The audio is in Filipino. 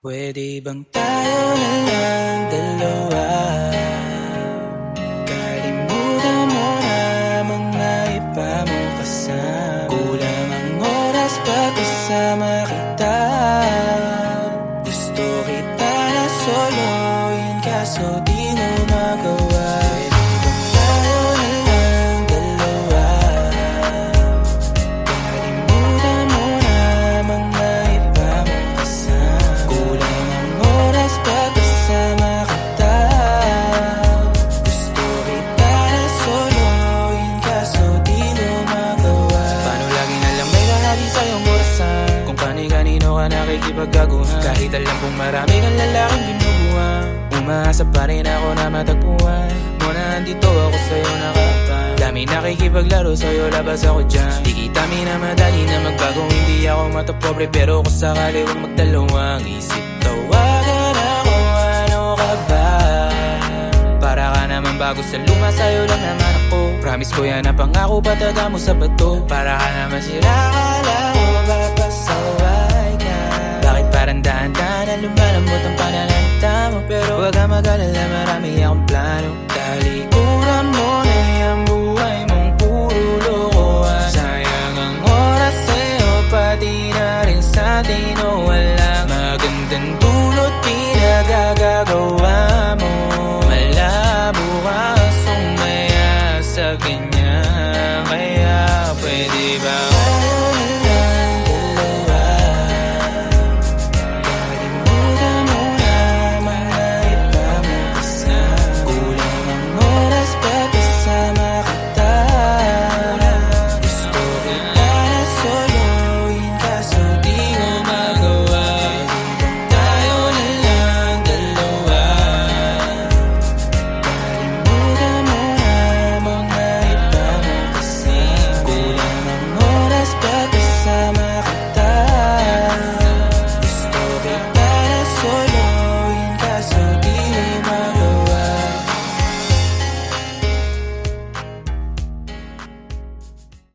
Pwede bang tayo na lang dalawa? Kalimutan mo na mga iba mo Kulang ang oras pag kasama kita. Gusto kita na soloin kaso di mo magawa ka nakikipagkaguhan. Kahit alam kong marami kang lalaking binubuhan Umaasa pa rin ako na matagpuan. Mo na andito ako sa'yo nakapang Dami nakikipaglaro sa'yo labas ako dyan. Di kita minamadali na magbago Hindi ako matapobre pero kung sakali huwag magdalawang isip Tawagan ako ano ka ba? Para ka naman bago sa luma sa'yo lang naman ako. Promise ko yan na pangako pataga mo sa bato. Para ka naman sila kala ko Huwag ka magalala, marami akong plano Talikuran mo na ang buhay mong puro lokohan Sayang ang oras sa'yo, pati na rin sa atin